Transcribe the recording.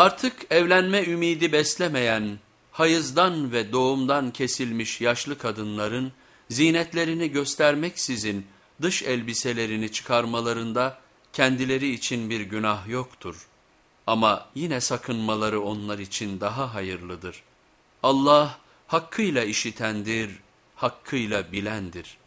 Artık evlenme ümidi beslemeyen, hayızdan ve doğumdan kesilmiş yaşlı kadınların zinetlerini göstermeksizin dış elbiselerini çıkarmalarında kendileri için bir günah yoktur. Ama yine sakınmaları onlar için daha hayırlıdır. Allah hakkıyla işitendir, hakkıyla bilendir.''